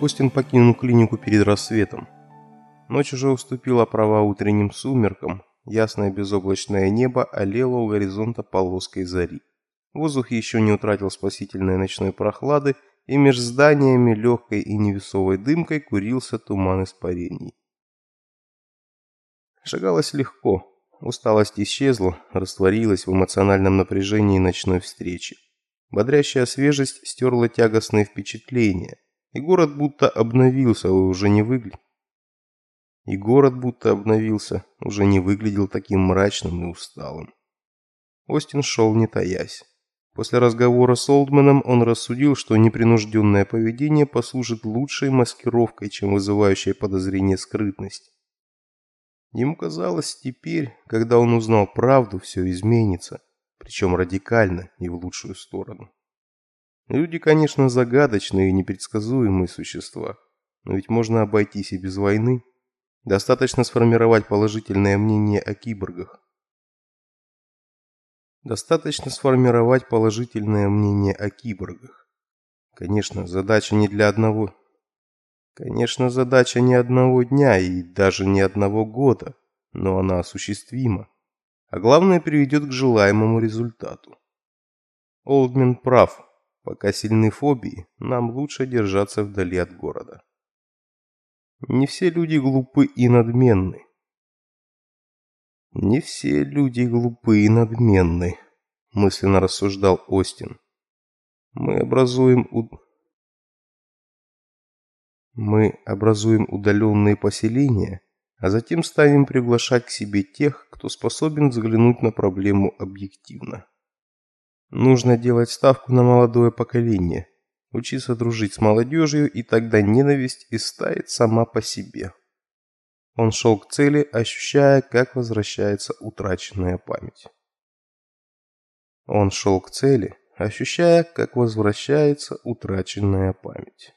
Остин покинул клинику перед рассветом. Ночь уже уступила права утренним сумеркам, ясное безоблачное небо олело у горизонта полоской зари. Воздух еще не утратил спасительной ночной прохлады, и меж зданиями легкой и невесовой дымкой курился туман испарений. Шагалось легко, усталость исчезла, растворилась в эмоциональном напряжении ночной встречи. Бодрящая свежесть стерла тягостные впечатления, и город будто обновился, уже не выглядел. И город будто обновился, уже не выглядел таким мрачным и усталым. Остин шел не таясь. После разговора с Олдманом он рассудил, что непринужденное поведение послужит лучшей маскировкой, чем вызывающая подозрение скрытность. Ему казалось, теперь, когда он узнал правду, все изменится, причем радикально и в лучшую сторону. Люди, конечно, загадочные и непредсказуемые существа, но ведь можно обойтись и без войны. Достаточно сформировать положительное мнение о киборгах. Достаточно сформировать положительное мнение о киборгах. Конечно, задача не для одного. Конечно, задача не одного дня и даже не одного года, но она осуществима. А главное, приведет к желаемому результату. Олдмен прав. Пока сильны фобии, нам лучше держаться вдали от города. Не все люди глупы и надменны. «Не все люди глупы и надменны», – мысленно рассуждал Остин. «Мы образуем у... мы образуем удаленные поселения, а затем станем приглашать к себе тех, кто способен взглянуть на проблему объективно. Нужно делать ставку на молодое поколение, учиться дружить с молодежью, и тогда ненависть истает сама по себе». Он шел к цели, ощущая, как возвращается утраченная память. Он шел к цели, ощущая, как возвращается утраченная память.